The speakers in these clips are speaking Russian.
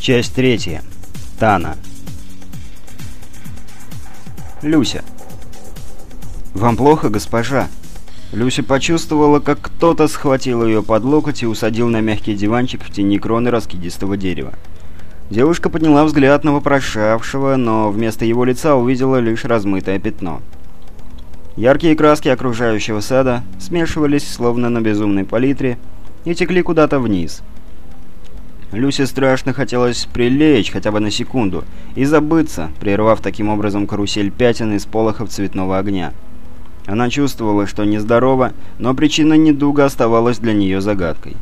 Часть третья. Тана. Люся. «Вам плохо, госпожа?» Люся почувствовала, как кто-то схватил ее под локоть и усадил на мягкий диванчик в тени кроны раскидистого дерева. Девушка подняла взгляд на вопрошавшего, но вместо его лица увидела лишь размытое пятно. Яркие краски окружающего сада смешивались, словно на безумной палитре, и текли куда-то вниз. Люсе страшно хотелось прилечь хотя бы на секунду и забыться, прервав таким образом карусель пятен из полохов цветного огня. Она чувствовала, что нездорова, но причина недуга оставалась для нее загадкой.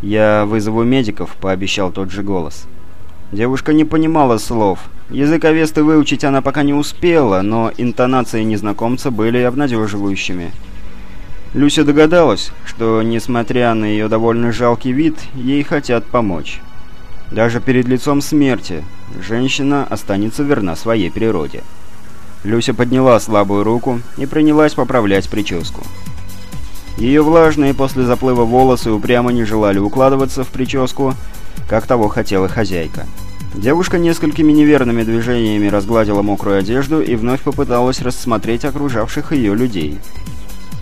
«Я вызову медиков», — пообещал тот же голос. Девушка не понимала слов. Язык Авесты выучить она пока не успела, но интонации незнакомца были обнадеживающими. Люся догадалась, что, несмотря на ее довольно жалкий вид, ей хотят помочь. Даже перед лицом смерти женщина останется верна своей природе. Люся подняла слабую руку и принялась поправлять прическу. Ее влажные после заплыва волосы упрямо не желали укладываться в прическу, как того хотела хозяйка. Девушка несколькими неверными движениями разгладила мокрую одежду и вновь попыталась рассмотреть окружавших ее людей.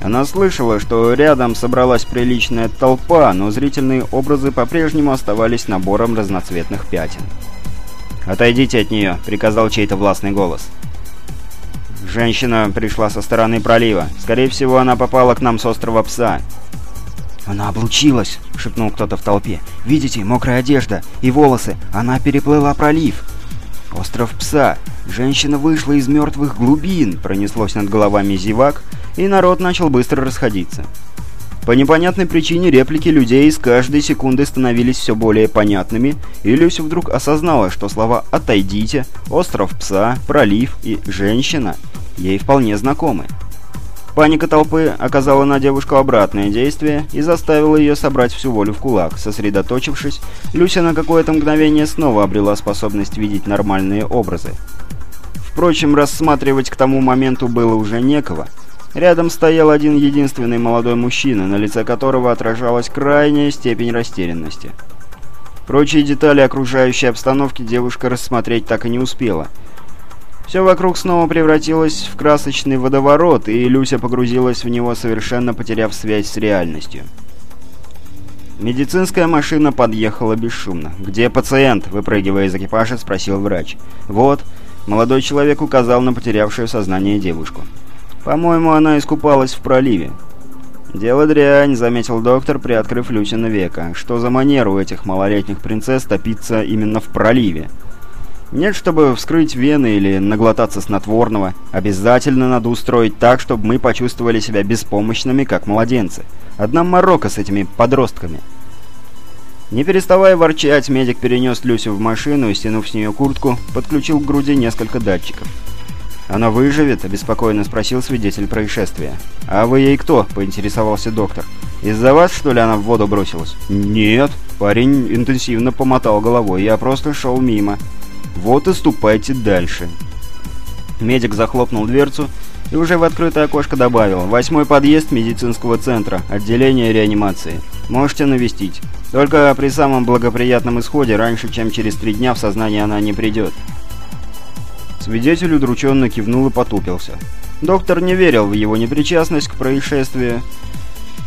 Она слышала, что рядом собралась приличная толпа, но зрительные образы по-прежнему оставались набором разноцветных пятен. «Отойдите от нее», — приказал чей-то властный голос. Женщина пришла со стороны пролива. Скорее всего, она попала к нам с острова Пса. «Она облучилась!» — шепнул кто-то в толпе. «Видите, мокрая одежда и волосы. Она переплыла пролив!» «Остров Пса! Женщина вышла из мертвых глубин!» — пронеслось над головами зевак, и народ начал быстро расходиться. По непонятной причине реплики людей с каждой секундой становились все более понятными, и Люся вдруг осознала, что слова «отойдите», «остров пса», «пролив» и «женщина» ей вполне знакомы. Паника толпы оказала на девушку обратное действие и заставила ее собрать всю волю в кулак. Сосредоточившись, Люся на какое-то мгновение снова обрела способность видеть нормальные образы. Впрочем, рассматривать к тому моменту было уже некого. Рядом стоял один единственный молодой мужчина, на лице которого отражалась крайняя степень растерянности. Прочие детали окружающей обстановки девушка рассмотреть так и не успела – все вокруг снова превратилось в красочный водоворот, и Люся погрузилась в него, совершенно потеряв связь с реальностью. Медицинская машина подъехала бесшумно. «Где пациент?» – выпрыгивая из экипажа, спросил врач. «Вот». Молодой человек указал на потерявшую сознание девушку. «По-моему, она искупалась в проливе». «Дело дрянь», — заметил доктор, приоткрыв Люсина века. «Что за манера у этих малолетних принцесс топиться именно в проливе?» Нет, чтобы вскрыть вены или наглотаться снотворного. Обязательно надо устроить так, чтобы мы почувствовали себя беспомощными, как младенцы. Одна морока с этими подростками. Не переставая ворчать, медик перенес Люсю в машину и, стянув с нее куртку, подключил к груди несколько датчиков. «Она выживет?» – обеспокоенно спросил свидетель происшествия. «А вы ей кто?» – поинтересовался доктор. «Из-за вас, что ли, она в воду бросилась?» «Нет». Парень интенсивно помотал головой. «Я просто шел мимо». Вот и ступайте дальше. Медик захлопнул дверцу и уже в открытое окошко добавил «Восьмой подъезд медицинского центра, отделение реанимации. Можете навестить. Только при самом благоприятном исходе, раньше, чем через три дня в сознание она не придет». Свидетель удрученно кивнул и потупился. Доктор не верил в его непричастность к происшествию,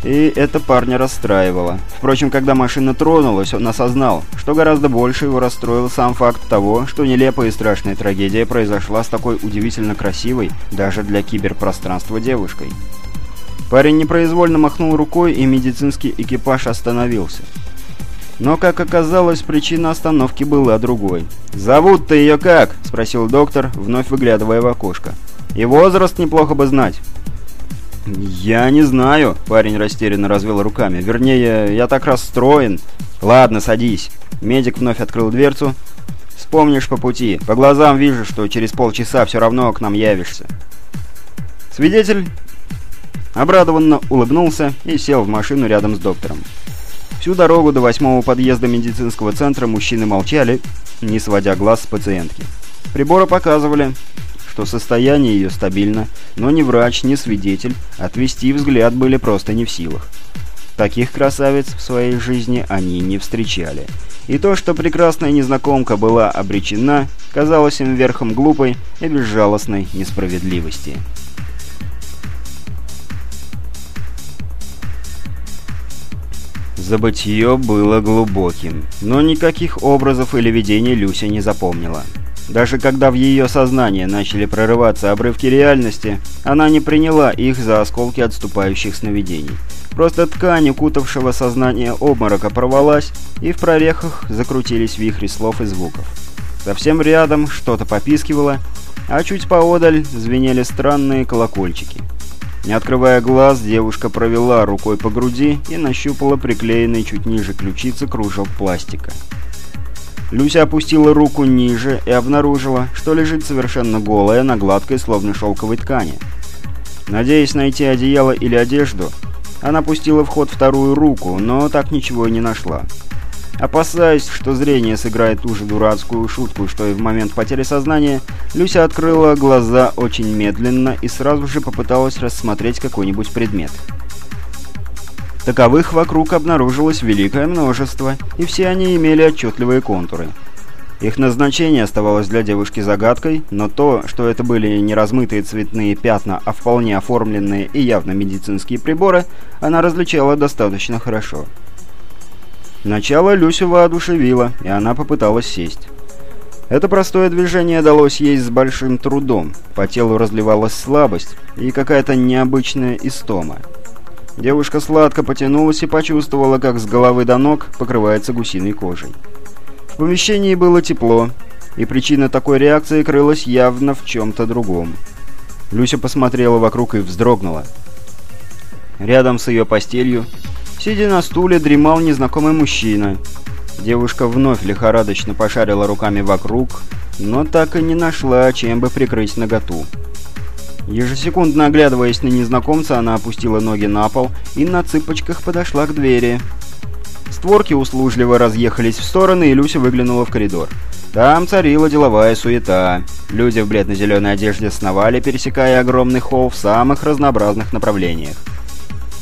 и это парня расстраивало. Впрочем, когда машина тронулась, он осознал, что гораздо больше его расстроил сам факт того, что нелепая и страшная трагедия произошла с такой удивительно красивой, даже для киберпространства девушкой. Парень непроизвольно махнул рукой, и медицинский экипаж остановился. Но, как оказалось, причина остановки была другой. «Зовут-то ее как?» – спросил доктор, вновь выглядывая в окошко. «И возраст неплохо бы знать». «Я не знаю», — парень растерянно развел руками. «Вернее, я так расстроен». «Ладно, садись». Медик вновь открыл дверцу. «Вспомнишь по пути. По глазам вижу, что через полчаса все равно к нам явишься». Свидетель обрадованно улыбнулся и сел в машину рядом с доктором. Всю дорогу до восьмого подъезда медицинского центра мужчины молчали, не сводя глаз с пациентки. Приборы показывали, что состояние ее стабильно, но ни врач, ни свидетель отвести взгляд были просто не в силах. Таких красавиц в своей жизни они не встречали. И то, что прекрасная незнакомка была обречена, казалось им верхом глупой и безжалостной несправедливости. Забытье было глубоким, но никаких образов или видений Люся не запомнила. Даже когда в ее сознание начали прорываться обрывки реальности, она не приняла их за осколки отступающих сновидений. Просто ткань укутавшего сознание обморока порвалась, и в прорехах закрутились вихри слов и звуков. Совсем рядом что-то попискивало, а чуть поодаль звенели странные колокольчики. Не открывая глаз, девушка провела рукой по груди и нащупала приклеенный чуть ниже ключицы кружок пластика. Люся опустила руку ниже и обнаружила, что лежит совершенно голая на гладкой, словно шелковой ткани. Надеясь найти одеяло или одежду, она пустила в ход вторую руку, но так ничего и не нашла. Опасаясь, что зрение сыграет ту же дурацкую шутку, что и в момент потери сознания, Люся открыла глаза очень медленно и сразу же попыталась рассмотреть какой-нибудь предмет. Таковых вокруг обнаружилось великое множество, и все они имели отчетливые контуры. Их назначение оставалось для девушки загадкой, но то, что это были не размытые цветные пятна, а вполне оформленные и явно медицинские приборы, она различала достаточно хорошо. Начало Люсю воодушевило, и она попыталась сесть. Это простое движение далось ей с большим трудом. По телу разливалась слабость и какая-то необычная истома. Девушка сладко потянулась и почувствовала, как с головы до ног покрывается гусиной кожей. В помещении было тепло, и причина такой реакции крылась явно в чем-то другом. Люся посмотрела вокруг и вздрогнула. Рядом с ее постелью, сидя на стуле, дремал незнакомый мужчина. Девушка вновь лихорадочно пошарила руками вокруг, но так и не нашла, чем бы прикрыть наготу. Ежесекундно оглядываясь на незнакомца, она опустила ноги на пол и на цыпочках подошла к двери. Створки услужливо разъехались в стороны, и Люся выглянула в коридор. Там царила деловая суета. Люди в бледно-зеленой одежде сновали, пересекая огромный холл в самых разнообразных направлениях.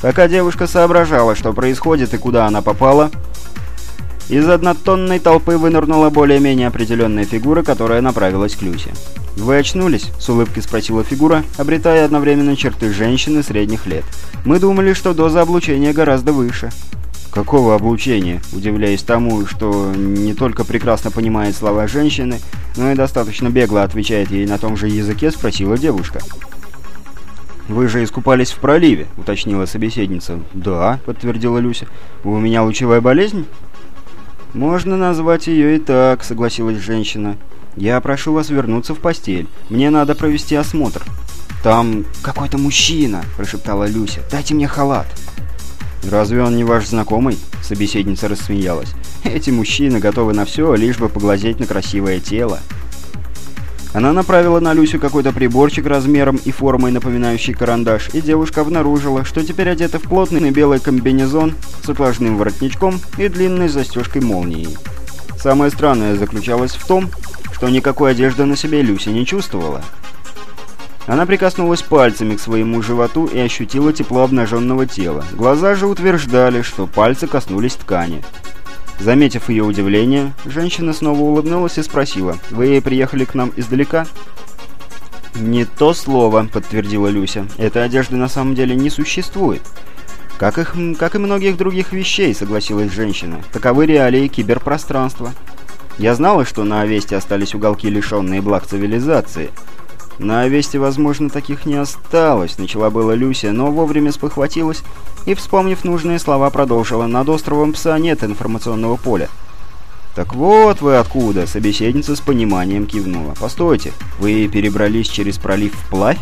Пока девушка соображала, что происходит и куда она попала, из однотонной толпы вынырнула более-менее определенная фигура, которая направилась к Люсе. «Вы очнулись?» — с улыбкой спросила фигура, обретая одновременно черты женщины средних лет. «Мы думали, что доза облучения гораздо выше». «Какого облучения?» — удивляясь тому, что не только прекрасно понимает слова женщины, но и достаточно бегло отвечает ей на том же языке, спросила девушка. «Вы же искупались в проливе», — уточнила собеседница. «Да», — подтвердила Люся. «У меня лучевая болезнь?» «Можно назвать ее и так», — согласилась женщина. «Я прошу вас вернуться в постель. Мне надо провести осмотр». «Там какой-то мужчина», — прошептала Люся. «Дайте мне халат». «Разве он не ваш знакомый?» — собеседница рассмеялась. «Эти мужчины готовы на все, лишь бы поглазеть на красивое тело». Она направила на Люсю какой-то приборчик размером и формой, напоминающий карандаш, и девушка обнаружила, что теперь одета в плотный белый комбинезон с отложным воротничком и длинной застежкой молнией. Самое странное заключалось в том, что никакой одежды на себе Люся не чувствовала. Она прикоснулась пальцами к своему животу и ощутила тепло обнаженного тела. Глаза же утверждали, что пальцы коснулись ткани. Заметив ее удивление, женщина снова улыбнулась и спросила, «Вы приехали к нам издалека?» «Не то слово», — подтвердила Люся. «Этой одежды на самом деле не существует». «Как, их, как и многих других вещей», — согласилась женщина. «Таковы реалии киберпространства». Я знала, что на Авесте остались уголки, лишенные благ цивилизации, на Авесте, возможно, таких не осталось, начала была Люся, но вовремя спохватилась и, вспомнив нужные слова, продолжила. Над островом Пса нет информационного поля. «Так вот вы откуда!» — собеседница с пониманием кивнула. «Постойте, вы перебрались через пролив вплавь?»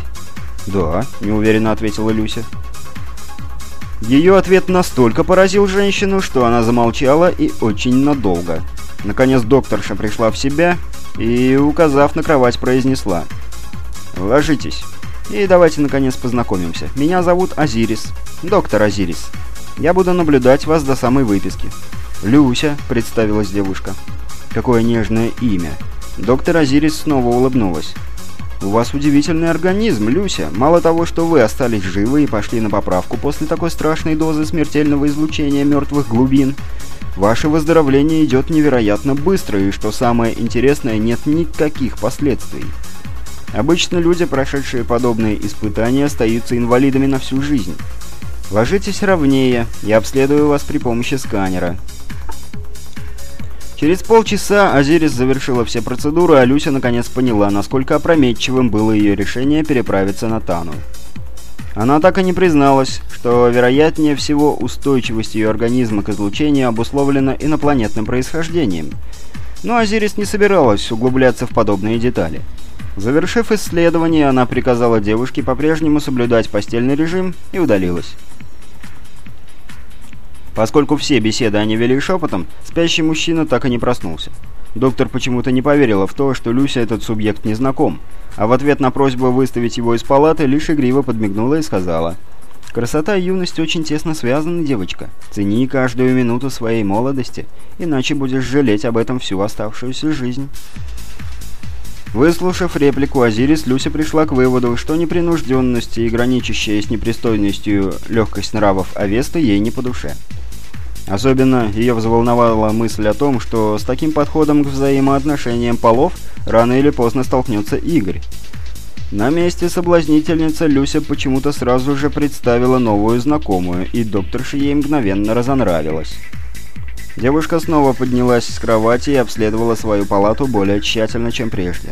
«Да», — неуверенно ответила Люся. Ее ответ настолько поразил женщину, что она замолчала и очень надолго. Наконец докторша пришла в себя и, указав на кровать, произнесла — Ложитесь. И давайте наконец познакомимся. Меня зовут Азирис. Доктор Азирис. Я буду наблюдать вас до самой выписки. Люся, представилась девушка. Какое нежное имя. Доктор Азирис снова улыбнулась. У вас удивительный организм, Люся. Мало того, что вы остались живы и пошли на поправку после такой страшной дозы смертельного излучения мертвых глубин, ваше выздоровление идет невероятно быстро, и, что самое интересное, нет никаких последствий. Обычно люди, прошедшие подобные испытания, остаются инвалидами на всю жизнь. Ложитесь ровнее, я обследую вас при помощи сканера. Через полчаса Азирис завершила все процедуры, а Люся наконец поняла, насколько опрометчивым было ее решение переправиться на Тану. Она так и не призналась, что, вероятнее всего, устойчивость ее организма к излучению обусловлена инопланетным происхождением. Но Азирис не собиралась углубляться в подобные детали. Завершив исследование, она приказала девушке по-прежнему соблюдать постельный режим и удалилась. Поскольку все беседы они вели шепотом, спящий мужчина так и не проснулся. Доктор почему-то не поверила в то, что Люся этот субъект не знаком, а в ответ на просьбу выставить его из палаты лишь игриво подмигнула и сказала «Красота и юность очень тесно связаны, девочка. Цени каждую минуту своей молодости, иначе будешь жалеть об этом всю оставшуюся жизнь». Выслушав реплику Азирис, Люся пришла к выводу, что непринужденность и граничащая с непристойностью легкость нравов Авесты ей не по душе. Особенно ее взволновала мысль о том, что с таким подходом к взаимоотношениям полов рано или поздно столкнется Игорь. На месте соблазнительницы Люся почему-то сразу же представила новую знакомую, и докторша ей мгновенно разонравилась. Девушка снова поднялась с кровати и обследовала свою палату более тщательно, чем прежде.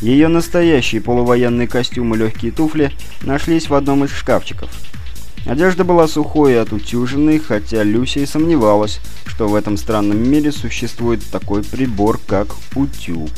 Ее настоящий полувоенный костюм и легкие туфли нашлись в одном из шкафчиков – Одежда была сухой и отутюженной, хотя Люся и сомневалась, что в этом странном мире существует такой прибор, как утюг.